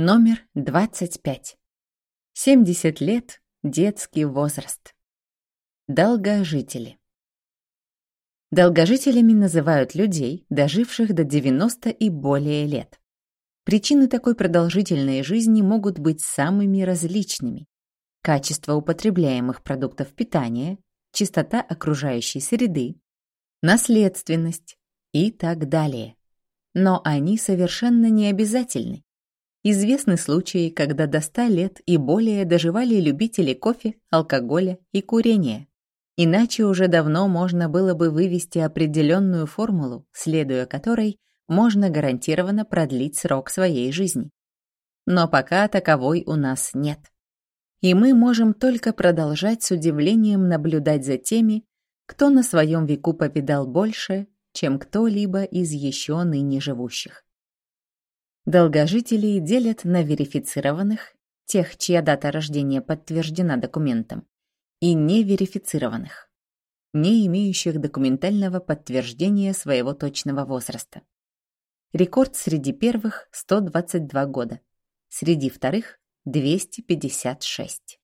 Номер 25. 70 лет – детский возраст. Долгожители. Долгожителями называют людей, доживших до 90 и более лет. Причины такой продолжительной жизни могут быть самыми различными. Качество употребляемых продуктов питания, чистота окружающей среды, наследственность и так далее. Но они совершенно не обязательны. Известны случаи, когда до 100 лет и более доживали любители кофе, алкоголя и курения. Иначе уже давно можно было бы вывести определенную формулу, следуя которой можно гарантированно продлить срок своей жизни. Но пока таковой у нас нет. И мы можем только продолжать с удивлением наблюдать за теми, кто на своем веку повидал больше, чем кто-либо из еще ныне живущих. Долгожителей делят на верифицированных, тех, чья дата рождения подтверждена документом, и неверифицированных, не имеющих документального подтверждения своего точного возраста. Рекорд среди первых – 122 года, среди вторых – 256.